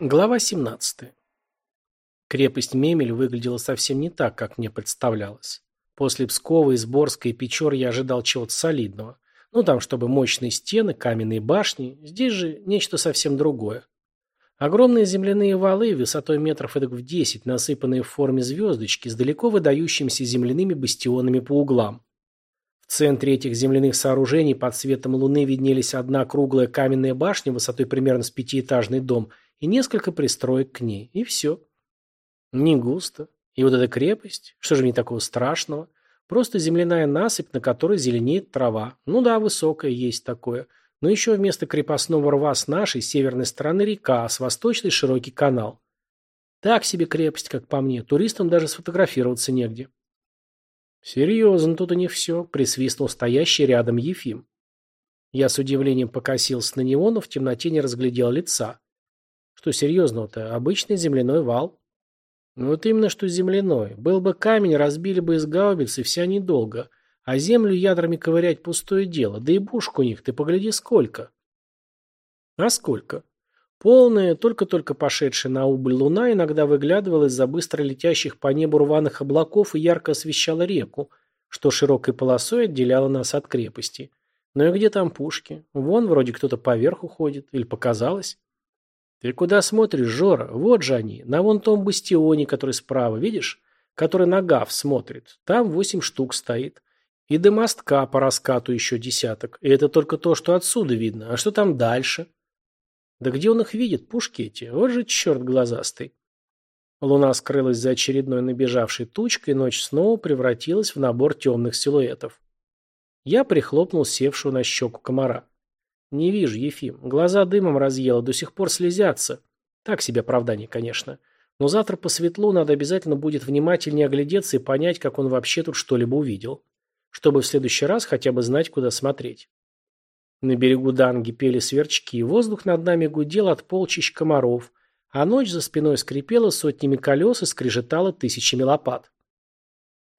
Глава 17. Крепость Мемель выглядела совсем не так, как мне представлялось. После Пскова, Изборска и Печор я ожидал чего-то солидного. Ну там, чтобы мощные стены, каменные башни. Здесь же нечто совсем другое. Огромные земляные валы, высотой метров эдак в 10, насыпанные в форме звездочки, с далеко выдающимися земляными бастионами по углам. В центре этих земляных сооружений под светом луны виднелись одна круглая каменная башня высотой примерно с пятиэтажный дом – и несколько пристроек к ней, и все. Не густо. И вот эта крепость, что же в ней такого страшного? Просто земляная насыпь, на которой зеленеет трава. Ну да, высокая есть такое. Но еще вместо крепостного рва с нашей северной стороны река, а с восточной широкий канал. Так себе крепость, как по мне. Туристам даже сфотографироваться негде. Серьезно, тут и не все, присвистнул стоящий рядом Ефим. Я с удивлением покосился на него, но в темноте не разглядел лица. Что серьезного-то? Обычный земляной вал. Ну вот именно что земляной. Был бы камень, разбили бы из гаубицы, вся недолго. А землю ядрами ковырять пустое дело. Да и бушку у них, ты погляди, сколько. А сколько? Полная, только-только пошедшая на убыль луна иногда выглядывала из-за быстро летящих по небу рваных облаков и ярко освещала реку, что широкой полосой отделяло нас от крепости. Ну и где там пушки? Вон вроде кто-то поверху ходит. Или показалось? «Ты куда смотришь, Жора? Вот же они, на вон том бастионе, который справа, видишь? Который на ГАФ смотрит. Там восемь штук стоит. И до мостка по раскату еще десяток. И это только то, что отсюда видно. А что там дальше?» «Да где он их видит, пушки эти? Вот же черт глазастый!» Луна скрылась за очередной набежавшей тучкой, и ночь снова превратилась в набор темных силуэтов. Я прихлопнул севшую на щеку комара. «Не вижу, Ефим. Глаза дымом разъела, до сих пор слезятся. Так себе оправдание, конечно. Но завтра по светлу надо обязательно будет внимательнее оглядеться и понять, как он вообще тут что-либо увидел. Чтобы в следующий раз хотя бы знать, куда смотреть». На берегу Данги пели сверчки, воздух над нами гудел от полчищ комаров, а ночь за спиной скрипела сотнями колес и скрежетала тысячами лопат.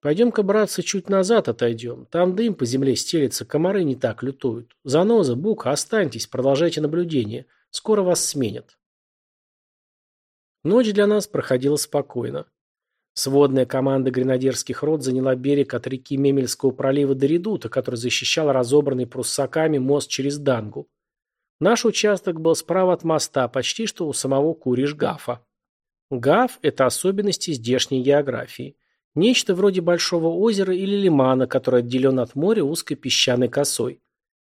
Пойдем-ка, братцы, чуть назад отойдем. Там дым по земле стелется, комары не так лютуют. Заноза, бука, останьтесь, продолжайте наблюдение. Скоро вас сменят. Ночь для нас проходила спокойно. Сводная команда гренадерских рот заняла берег от реки Мемельского пролива до редута, который защищал разобранный пруссаками мост через Дангу. Наш участок был справа от моста, почти что у самого Куриш-Гафа. Гаф – это особенности здешней географии. Нечто вроде большого озера или лимана, который отделен от моря узкой песчаной косой.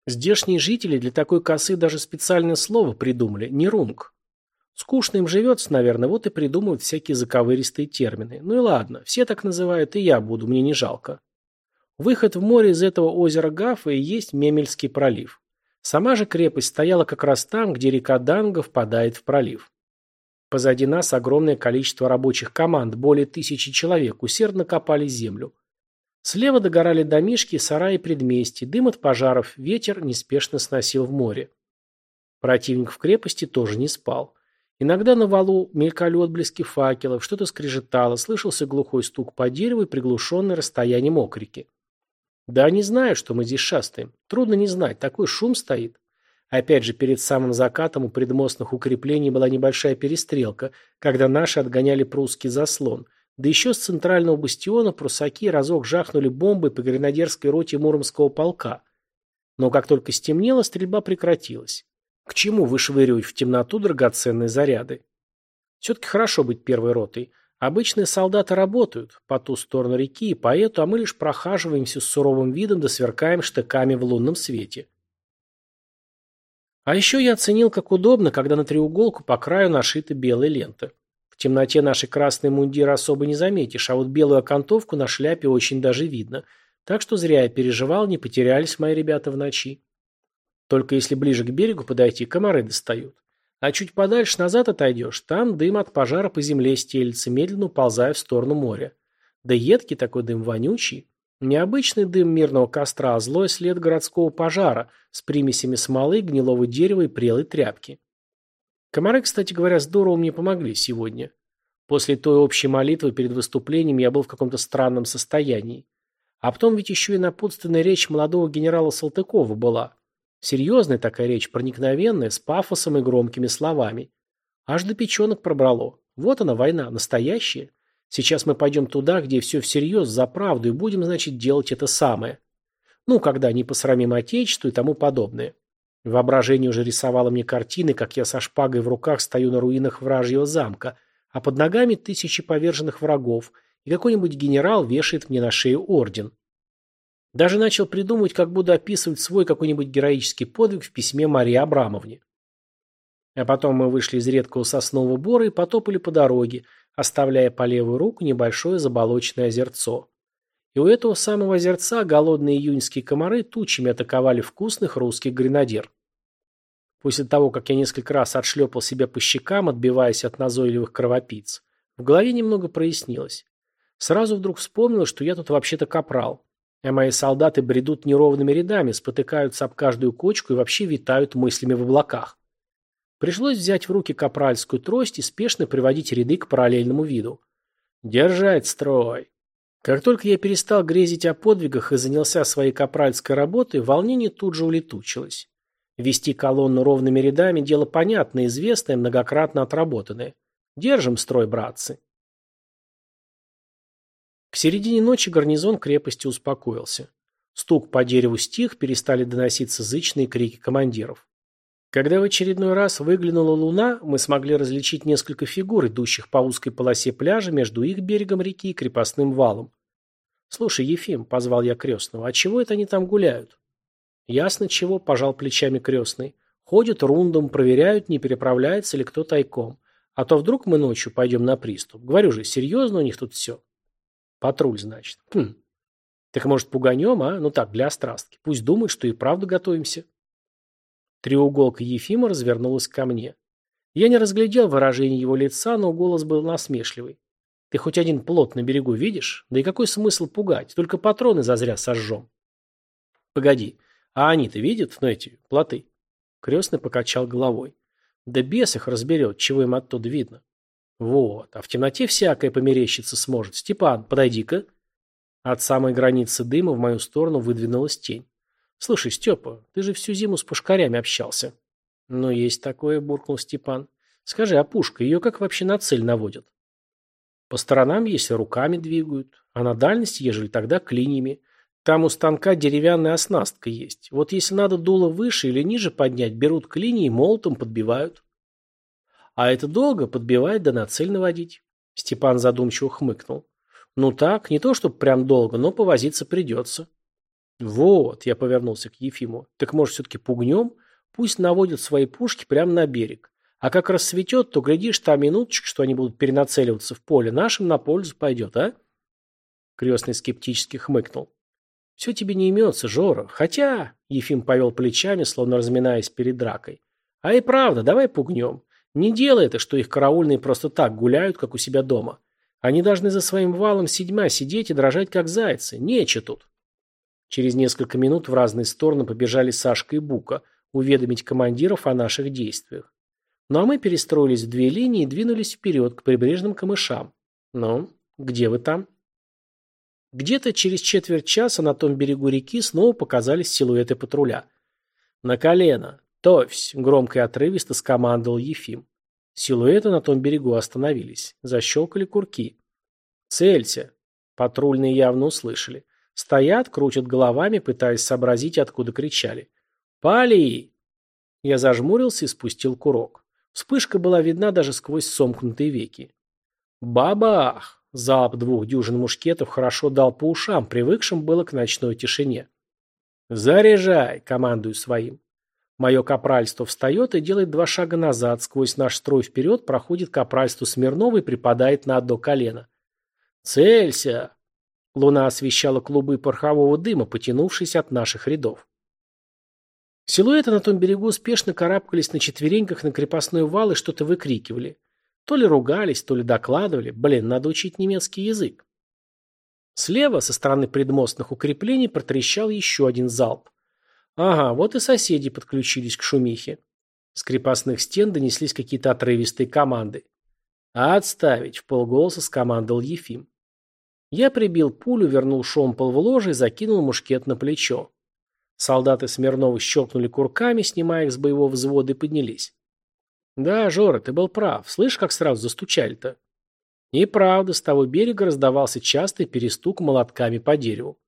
Здешние жители для такой косы даже специальное слово придумали – нерунг. Скучно им живется, наверное, вот и придумывают всякие заковыристые термины. Ну и ладно, все так называют, и я буду, мне не жалко. Выход в море из этого озера Гафа и есть Мемельский пролив. Сама же крепость стояла как раз там, где река Данга впадает в пролив. Позади нас огромное количество рабочих команд, более тысячи человек, усердно копали землю. Слева догорали домишки, сараи и предместья, дым от пожаров, ветер неспешно сносил в море. Противник в крепости тоже не спал. Иногда на валу мелькали отблески факелов, что-то скрежетало, слышался глухой стук по дереву и приглушенное расстоянием окрики. Да они знают, что мы здесь шастаем. Трудно не знать, такой шум стоит. Опять же, перед самым закатом у предмостных укреплений была небольшая перестрелка, когда наши отгоняли прусский заслон. Да еще с центрального бастиона прусаки разок жахнули бомбой по гренадерской роте Муромского полка. Но как только стемнело, стрельба прекратилась. К чему вышвыривать в темноту драгоценные заряды? Все-таки хорошо быть первой ротой. Обычные солдаты работают по ту сторону реки и по эту, а мы лишь прохаживаемся с суровым видом да сверкаем штыками в лунном свете. А еще я оценил, как удобно, когда на треуголку по краю нашита белая лента. В темноте наши красные мундиры особо не заметишь, а вот белую окантовку на шляпе очень даже видно. Так что зря я переживал, не потерялись мои ребята в ночи. Только если ближе к берегу подойти, комары достают. А чуть подальше назад отойдешь, там дым от пожара по земле стелится, медленно уползая в сторону моря. Да едкий такой дым вонючий. Необычный дым мирного костра, а злой след городского пожара с примесями смолы, гнилого дерева и прелой тряпки. Комары, кстати говоря, здорово мне помогли сегодня. После той общей молитвы перед выступлением я был в каком-то странном состоянии. А потом ведь еще и напутственная речь молодого генерала Салтыкова была. Серьезная такая речь, проникновенная, с пафосом и громкими словами. Аж до печенок пробрало. Вот она война, настоящая. Сейчас мы пойдем туда, где все всерьез, за правду, и будем, значит, делать это самое. Ну, когда не посрамим отечество и тому подобное. Воображение уже рисовало мне картины, как я со шпагой в руках стою на руинах вражьего замка, а под ногами тысячи поверженных врагов, и какой-нибудь генерал вешает мне на шею орден. Даже начал придумывать, как буду описывать свой какой-нибудь героический подвиг в письме Марии Абрамовне. А потом мы вышли из редкого соснового бора и потопали по дороге, оставляя по левую руку небольшое заболоченное озерцо. И у этого самого озерца голодные июньские комары тучами атаковали вкусных русских гренадер. После того, как я несколько раз отшлепал себя по щекам, отбиваясь от назойливых кровопийц, в голове немного прояснилось. Сразу вдруг вспомнил, что я тут вообще-то капрал. А мои солдаты бредут неровными рядами, спотыкаются об каждую кочку и вообще витают мыслями в облаках. Пришлось взять в руки капральскую трость и спешно приводить ряды к параллельному виду. Держать строй. Как только я перестал грезить о подвигах и занялся своей капральской работой, волнение тут же улетучилось. Вести колонну ровными рядами – дело понятное, известное, многократно отработанное. Держим строй, братцы. К середине ночи гарнизон крепости успокоился. Стук по дереву стих, перестали доноситься зычные крики командиров. Когда в очередной раз выглянула луна, мы смогли различить несколько фигур, идущих по узкой полосе пляжа между их берегом реки и крепостным валом. «Слушай, Ефим», — позвал я крестного, — «а чего это они там гуляют?» «Ясно чего», — пожал плечами крестный. «Ходят рундом, проверяют, не переправляется ли кто тайком. А то вдруг мы ночью пойдем на приступ. Говорю же, серьезно у них тут все». «Патруль, значит». «Хм. Так, может, пуганем, а? Ну так, для острастки. Пусть думают, что и правда готовимся». Треуголка Ефима развернулась ко мне. Я не разглядел выражение его лица, но голос был насмешливый. Ты хоть один плот на берегу видишь? Да и какой смысл пугать? Только патроны зазря сожжем. Погоди, а они-то видят, ну эти, плоты? Крестный покачал головой. Да бес их разберет, чего им оттуда видно. Вот, а в темноте всякое померещиться сможет. Степан, подойди-ка. От самой границы дыма в мою сторону выдвинулась тень. «Слушай, Степа, ты же всю зиму с пушкарями общался». «Ну, есть такое», — буркнул Степан. «Скажи, а пушка, ее как вообще на цель наводят?» «По сторонам, если руками двигают, а на дальность, ежели тогда клиньями. Там у станка деревянная оснастка есть. Вот если надо дуло выше или ниже поднять, берут клинья и молотом подбивают». «А это долго подбивать да на цель наводить?» Степан задумчиво хмыкнул. «Ну так, не то чтобы прям долго, но повозиться придется». «Вот», — я повернулся к Ефиму, — «так, может, все-таки пугнем? Пусть наводят свои пушки прямо на берег. А как рассветет, то, глядишь, та минуточка, что они будут перенацеливаться в поле, нашим на пользу пойдет, а?» Крестный скептически хмыкнул. «Все тебе не имется, Жора. Хотя...» — Ефим повел плечами, словно разминаясь перед дракой. «А и правда, давай пугнем. Не делай это, что их караульные просто так гуляют, как у себя дома. Они должны за своим валом седьма сидеть и дрожать, как зайцы. Нече тут». Через несколько минут в разные стороны побежали Сашка и Бука, уведомить командиров о наших действиях. Ну а мы перестроились в две линии и двинулись вперед к прибрежным камышам. Ну, где вы там? Где-то через четверть часа на том берегу реки снова показались силуэты патруля. «На колено! Товсь!» – громко и отрывисто скомандовал Ефим. Силуэты на том берегу остановились. Защелкали курки. «Целься!» Патрульные явно услышали. Стоят, крутят головами, пытаясь сообразить, откуда кричали. «Пали!» Я зажмурился и спустил курок. Вспышка была видна даже сквозь сомкнутые веки. «Бабах!» Залп двух дюжин мушкетов хорошо дал по ушам, привыкшим было к ночной тишине. «Заряжай!» — командую своим. Мое капральство встает и делает два шага назад, сквозь наш строй вперед проходит капральство Смирнова и припадает на одно колено. «Целься!» Луна освещала клубы порохового дыма, потянувшись от наших рядов. Силуэты на том берегу спешно карабкались на четвереньках на крепостной вал и что-то выкрикивали. То ли ругались, то ли докладывали. Блин, надо учить немецкий язык. Слева, со стороны предмостных укреплений, протрещал еще один залп. Ага, вот и соседи подключились к шумихе. С крепостных стен донеслись какие-то отрывистые команды. «Отставить!» – в полголоса скомандовал Ефим. Я прибил пулю, вернул шомпол в ложе и закинул мушкет на плечо. Солдаты Смирнова щелкнули курками, снимая их с боевого взвода, и поднялись. Да, Жора, ты был прав. Слышь, как сразу застучали-то? И правда, с того берега раздавался частый перестук молотками по дереву.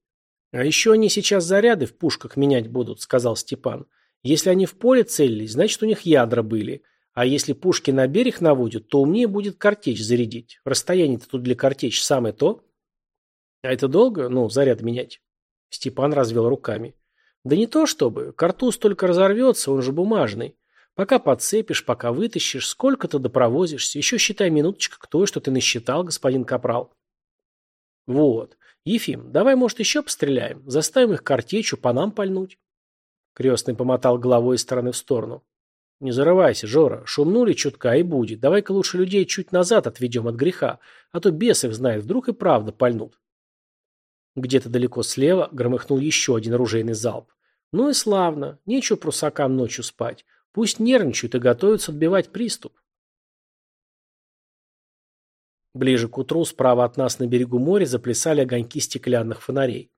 А еще они сейчас заряды в пушках менять будут, сказал Степан. Если они в поле целились, значит у них ядра были. А если пушки на берег наводят, то умнее будет картечь зарядить. Расстояние-то тут для картечь самое то. А это долго? Ну, заряд менять. Степан развел руками. Да не то чтобы. Картуз только разорвется, он же бумажный. Пока подцепишь, пока вытащишь, сколько-то допровозишься. Еще считай минуточка к той, что ты насчитал, господин Капрал. Вот. Ефим, давай, может, еще постреляем? Заставим их картечью по нам пальнуть. Крестный помотал головой из стороны в сторону. Не зарывайся, Жора. Шумнули чутка и будет. Давай-ка лучше людей чуть назад отведем от греха, а то бес их знает, вдруг и правда пальнут. Где-то далеко слева громыхнул еще один оружейный залп. Ну и славно. Нечего прусакам ночью спать. Пусть нервничают и готовятся отбивать приступ. Ближе к утру справа от нас на берегу моря заплясали огоньки стеклянных фонарей.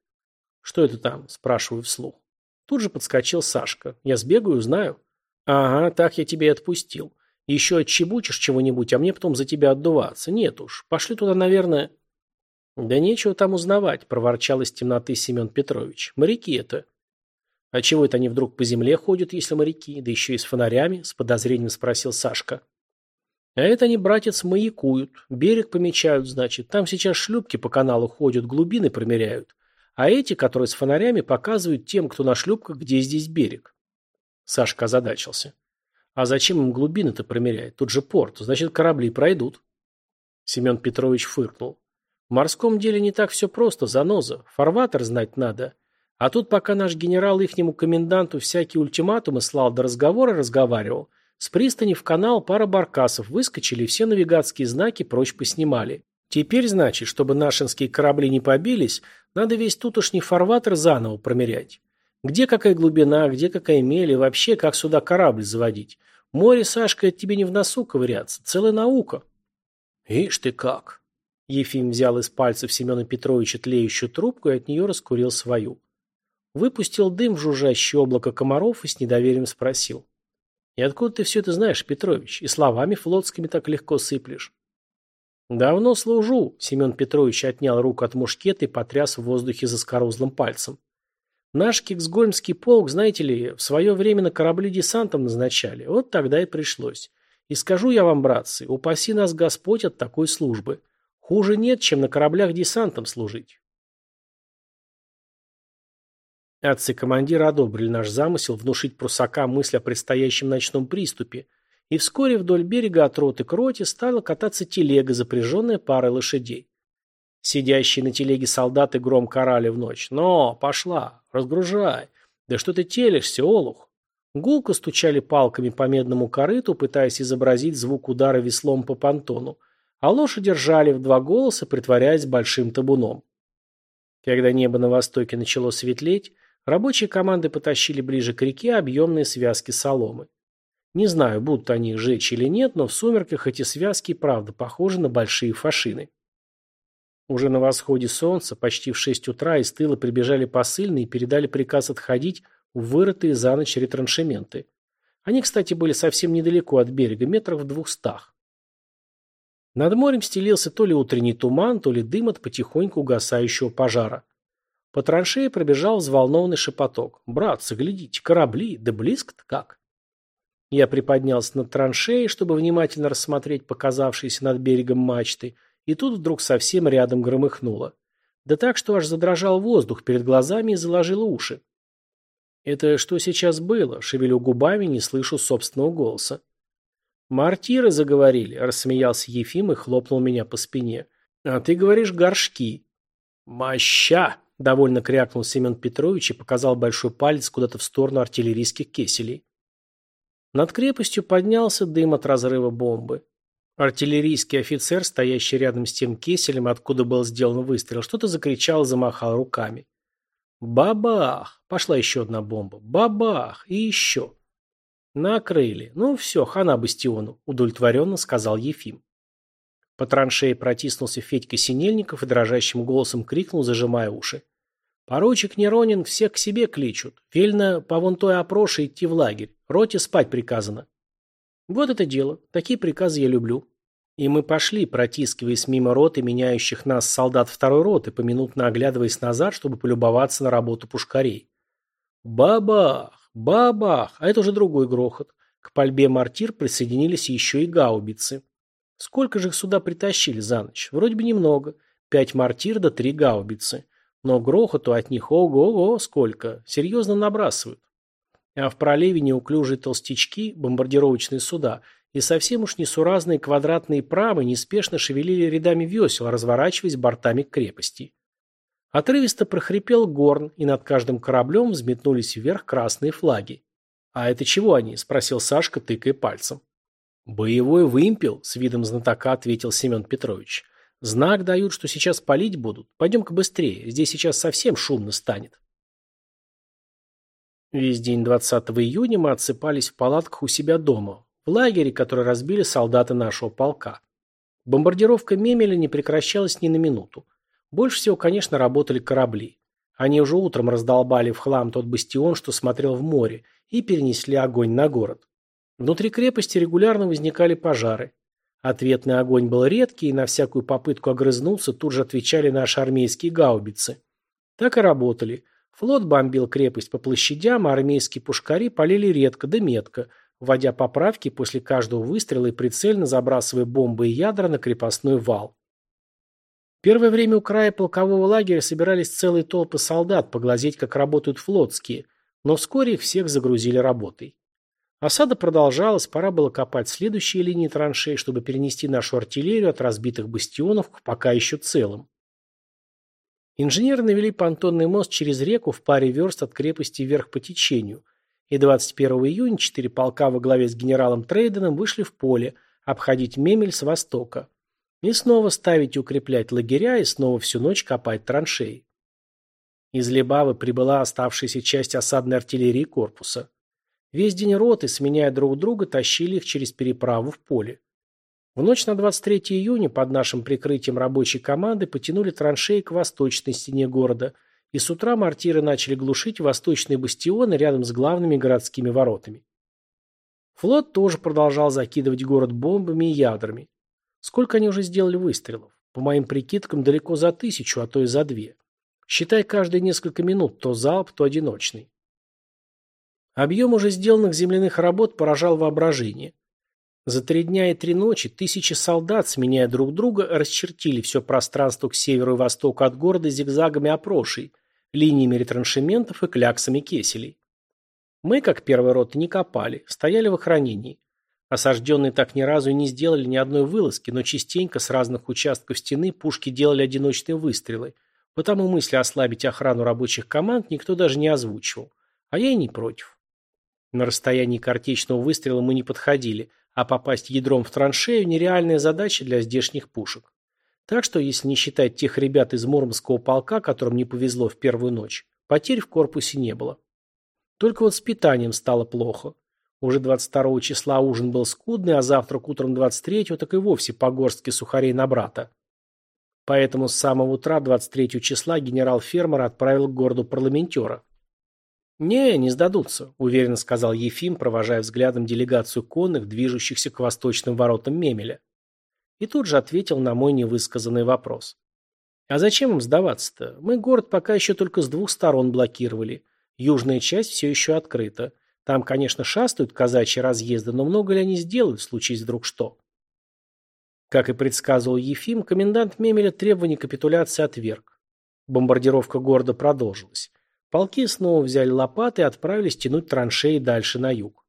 «Что это там?» – спрашиваю вслух. Тут же подскочил Сашка. «Я сбегаю, знаю». «Ага, так я тебя и отпустил. Еще отчебучишь чего-нибудь, а мне потом за тебя отдуваться. Нет уж, пошли туда, наверное...» «Да нечего там узнавать», – проворчал из темноты Семен Петрович. «Моряки это». «А чего это они вдруг по земле ходят, если моряки, да еще и с фонарями?» – с подозрением спросил Сашка. «А это они, братец, маякуют. Берег помечают, значит. Там сейчас шлюпки по каналу ходят, глубины промеряют. А эти, которые с фонарями, показывают тем, кто на шлюпках, где здесь берег». Сашка озадачился. «А зачем им глубины-то промерять? Тут же порт, значит, корабли пройдут». Семен Петрович фыркнул. «В морском деле не так все просто, заноза. Фарватер знать надо». А тут, пока наш генерал ихнему коменданту всякие ультиматумы слал до разговора разговаривал, с пристани в канал пара баркасов выскочили все навигатские знаки прочь поснимали. Теперь, значит, чтобы нашинские корабли не побились, надо весь тутошний фарватер заново промерять. Где какая глубина, где какая мель и вообще, как сюда корабль заводить. Море, Сашка, это тебе не в носу ковыряться, целая наука. Ишь ты как. Ефим взял из пальцев Семена Петровича тлеющую трубку и от нее раскурил свою. Выпустил дым в жужжащее облако комаров и с недоверием спросил. «И откуда ты все это знаешь, Петрович? И словами флотскими так легко сыплешь?» «Давно служу», — Семен Петрович отнял руку от мушкета и потряс в воздухе заскорузлым пальцем. «Наш Киксгольмский полк, знаете ли, в свое время на корабли десантом назначали. Вот тогда и пришлось. И скажу я вам, братцы, упаси нас Господь от такой службы. Хуже нет, чем на кораблях десантом служить. Отцы командира одобрили наш замысел внушить прусакам мысль о предстоящем ночном приступе, и вскоре вдоль берега от роты к роте стала кататься телега, запряженная парой лошадей. Сидящие на телеге солдаты громко орали в ночь. «Но, пошла, разгружай! Да что ты телишься, олух!» Гулко стучали палками по медному корыту, пытаясь изобразить звук удара веслом по понтону, а лошади ржали в два голоса, притворяясь большим табуном. Когда небо на востоке начало светлеть, Рабочие команды потащили ближе к реке объемные связки соломы. Не знаю, будут они их жечь или нет, но в сумерках эти связки, правда, похожи на большие фашины. Уже на восходе солнца, почти в шесть утра, из тыла прибежали посыльные и передали приказ отходить в вырытые за ночь ретраншементы. Они, кстати, были совсем недалеко от берега, метров в двухстах. Над морем стелился то ли утренний туман, то ли дым от потихоньку угасающего пожара. По траншее пробежал взволнованный шепоток. «Братцы, глядите, корабли, да близко-то как!» Я приподнялся над траншеей, чтобы внимательно рассмотреть показавшиеся над берегом мачты, и тут вдруг совсем рядом громыхнуло. Да так, что аж задрожал воздух перед глазами и заложил уши. «Это что сейчас было?» — шевелю губами, не слышу собственного голоса. «Мартиры заговорили», — рассмеялся Ефим и хлопнул меня по спине. «А ты говоришь горшки». «Моща!» Довольно крякнул Семен Петрович и показал большой палец куда-то в сторону артиллерийских кеселей. Над крепостью поднялся дым от разрыва бомбы. Артиллерийский офицер, стоящий рядом с тем кеселем, откуда был сделан выстрел, что-то закричал замахал руками. Бабах! Пошла еще одна бомба. Бабах! И еще. Накрыли. Ну все, хана бастиону, удовлетворенно сказал Ефим. По траншее протиснулся Федька Синельников и дрожащим голосом крикнул, зажимая уши. «Поручик Неронин всех к себе кличут. Вельно по вон той опроше идти в лагерь. Роте спать приказано». Вот это дело. Такие приказы я люблю. И мы пошли, протискиваясь мимо роты, меняющих нас солдат второй роты, поминутно оглядываясь назад, чтобы полюбоваться на работу пушкарей. Бабах! Бабах! А это уже другой грохот. К пальбе мортир присоединились еще и гаубицы. Сколько же их сюда притащили за ночь? Вроде бы немного. Пять мортир да три гаубицы. Но грохоту от них ого-го сколько. Серьезно набрасывают. А в проливе неуклюжие толстячки, бомбардировочные суда, и совсем уж несуразные квадратные прамы неспешно шевелили рядами весел, разворачиваясь бортами к крепости. Отрывисто прохрипел горн, и над каждым кораблем взметнулись вверх красные флаги. «А это чего они?» – спросил Сашка, тыкая пальцем. «Боевой вымпел», – с видом знатока ответил Семен Петрович. «Знак дают, что сейчас палить будут. Пойдем-ка быстрее, здесь сейчас совсем шумно станет». Весь день 20 июня мы отсыпались в палатках у себя дома, в лагере, который разбили солдаты нашего полка. Бомбардировка Мемеля не прекращалась ни на минуту. Больше всего, конечно, работали корабли. Они уже утром раздолбали в хлам тот бастион, что смотрел в море, и перенесли огонь на город. Внутри крепости регулярно возникали пожары. Ответный огонь был редкий, и на всякую попытку огрызнуться тут же отвечали наши армейские гаубицы. Так и работали. Флот бомбил крепость по площадям, а армейские пушкари полили редко да метко, вводя поправки после каждого выстрела и прицельно забрасывая бомбы и ядра на крепостной вал. Первое время у края полкового лагеря собирались целые толпы солдат поглазеть, как работают флотские, но вскоре их всех загрузили работой. Осада продолжалась, пора было копать следующие линии траншей, чтобы перенести нашу артиллерию от разбитых бастионов к пока еще целым. Инженеры навели понтонный мост через реку в паре верст от крепости вверх по течению, и 21 июня четыре полка во главе с генералом Трейденом вышли в поле, обходить Мемель с востока. И снова ставить и укреплять лагеря, и снова всю ночь копать траншеи. Из Лебавы прибыла оставшаяся часть осадной артиллерии корпуса. Весь день роты, сменяя друг друга, тащили их через переправу в поле. В ночь на 23 июня под нашим прикрытием рабочей команды потянули траншеи к восточной стене города, и с утра мортиры начали глушить восточные бастионы рядом с главными городскими воротами. Флот тоже продолжал закидывать город бомбами и ядрами. Сколько они уже сделали выстрелов? По моим прикидкам, далеко за тысячу, а то и за две. Считай каждые несколько минут то залп, то одиночный. Объем уже сделанных земляных работ поражал воображение. За три дня и три ночи тысячи солдат, сменяя друг друга, расчертили все пространство к северу и востоку от города зигзагами опрошей, линиями ретраншементов и кляксами кеселей. Мы, как первый рот, не копали, стояли в охранении. Осажденные так ни разу и не сделали ни одной вылазки, но частенько с разных участков стены пушки делали одиночные выстрелы, потому мысли ослабить охрану рабочих команд никто даже не озвучивал. А я и не против. На расстоянии картечного выстрела мы не подходили – а попасть ядром в траншею – нереальная задача для здешних пушек. Так что, если не считать тех ребят из Мурманского полка, которым не повезло в первую ночь, потерь в корпусе не было. Только вот с питанием стало плохо. Уже 22 числа ужин был скудный, а завтрак утром 23-го так и вовсе по горстке сухарей на брата. Поэтому с самого утра 23 числа генерал-фермер отправил к городу парламентера. «Не, не сдадутся», – уверенно сказал Ефим, провожая взглядом делегацию конных, движущихся к восточным воротам Мемеля. И тут же ответил на мой невысказанный вопрос. «А зачем им сдаваться-то? Мы город пока еще только с двух сторон блокировали. Южная часть все еще открыта. Там, конечно, шастают казачьи разъезды, но много ли они сделают, случись вдруг что?» Как и предсказывал Ефим, комендант Мемеля требования капитуляции отверг. Бомбардировка города продолжилась. Полки снова взяли лопаты и отправились тянуть траншеи дальше на юг.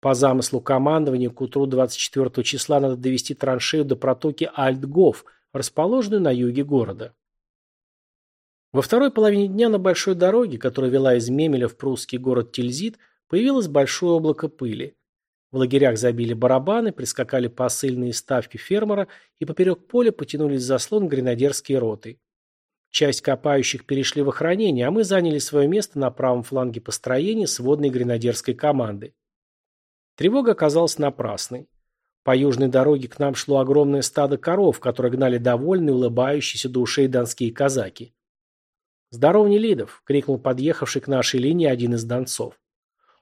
По замыслу командования к утру 24 числа надо довести траншею до протоки Альтгоф, расположенную на юге города. Во второй половине дня на большой дороге, которая вела из Мемеля в прусский город Тильзит, появилось большое облако пыли. В лагерях забили барабаны, прискакали посыльные ставки фермера и поперек поля потянулись заслон гренадерские роты. Часть копающих перешли в охранение, а мы заняли свое место на правом фланге построения сводной гренадерской команды. Тревога оказалась напрасной. По южной дороге к нам шло огромное стадо коров, которые гнали довольные, улыбающиеся до ушей донские казаки. «Здорово, Нелидов!» — крикнул подъехавший к нашей линии один из донцов.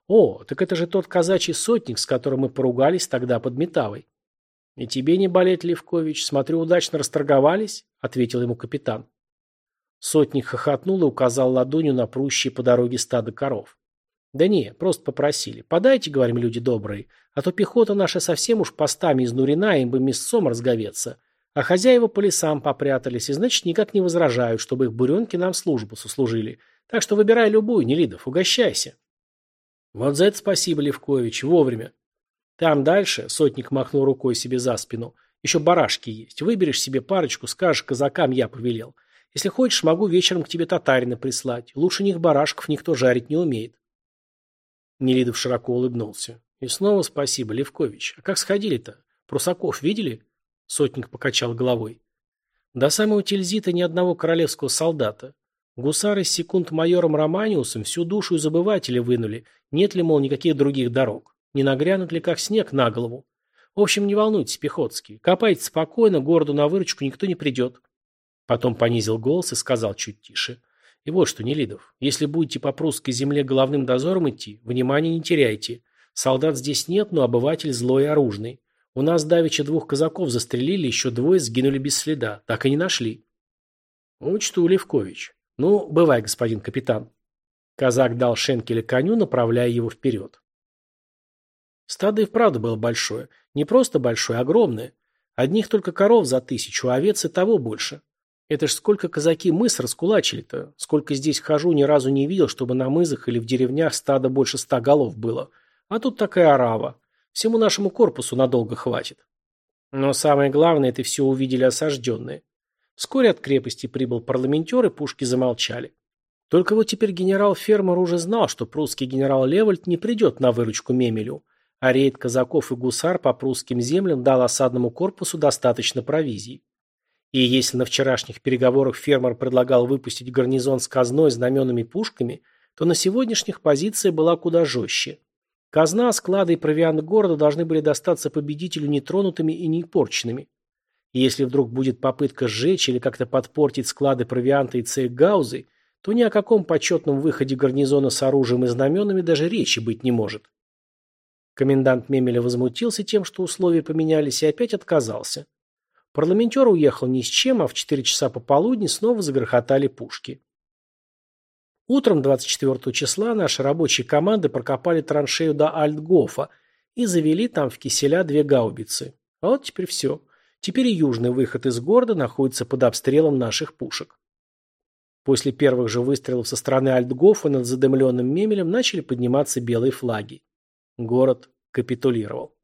О, так это же тот казачий сотник, с которым мы поругались тогда под Метавой. И тебе не болеть, Левкович, смотрю, удачно расторговались, ответил ему капитан. Сотник хохотнул и указал ладонью на прущие по дороге стадо коров. Да не, просто попросили. Подайте, говорим, люди добрые, а то пехота наша совсем уж постами изнурена, им бы мясцом разговеться. А хозяева по лесам попрятались, и значит никак не возражают, чтобы их буренки нам службу сослужили. Так что выбирай любую, Нелидов, угощайся. Вот за это спасибо, Левкович, вовремя. Там дальше, сотник махнул рукой себе за спину, еще барашки есть. Выберешь себе парочку, скажешь, казакам я повелел. Если хочешь, могу вечером к тебе татарина прислать. Лучше них барашков никто жарить не умеет. Нелидов широко улыбнулся. И снова спасибо, Левкович. А как сходили-то? Прусаков видели? Сотник покачал головой. До самого Тильзита ни одного королевского солдата. Гусары с секунд-майором Романиусом всю душу из обывателя вынули. Нет ли, мол, никаких других дорог? Не нагрянут ли, как снег, на голову? В общем, не волнуйтесь, Пехотский. Копайте спокойно, городу на выручку никто не придет. Потом понизил голос и сказал чуть тише. И вот что, Нелидов, если будете по прусской земле головным дозором идти, внимания не теряйте. Солдат здесь нет, но обыватель злой и оружный. У нас давеча двух казаков застрелили, еще двое сгинули без следа. Так и не нашли. Учту, Левкович. «Ну, бывай, господин капитан». Казак дал шенкеля коню, направляя его вперед. Стадо и вправду было большое. Не просто большое, а огромное. Одних только коров за тысячу, а овец и того больше. Это ж сколько казаки мыс раскулачили-то. Сколько здесь хожу, ни разу не видел, чтобы на мызах или в деревнях стадо больше ста голов было. А тут такая орава. Всему нашему корпусу надолго хватит. Но самое главное, это все увидели осажденные. Вскоре от крепости прибыл парламентер, и пушки замолчали. Только вот теперь генерал-фермер уже знал, что прусский генерал Левальд не придет на выручку Мемелю, а рейд казаков и гусар по прусским землям дал осадному корпусу достаточно провизии. И если на вчерашних переговорах фермер предлагал выпустить гарнизон с казной, знаменами пушками, то на сегодняшних позиция была куда жестче. Казна, склады и провиант города должны были достаться победителю нетронутыми и непорченными. И если вдруг будет попытка сжечь или как-то подпортить склады провианта и цейгаузы, то ни о каком почетном выходе гарнизона с оружием и знаменами даже речи быть не может. Комендант Мемеля возмутился тем, что условия поменялись, и опять отказался. Парламентер уехал ни с чем, а в 4 часа пополудни снова загрохотали пушки. Утром 24 числа наши рабочие команды прокопали траншею до Альтгофа и завели там в киселя две гаубицы. А вот теперь все. Теперь и южный выход из города находится под обстрелом наших пушек. После первых же выстрелов со стороны Альтгофа над задымленным мемелем начали подниматься белые флаги. Город капитулировал.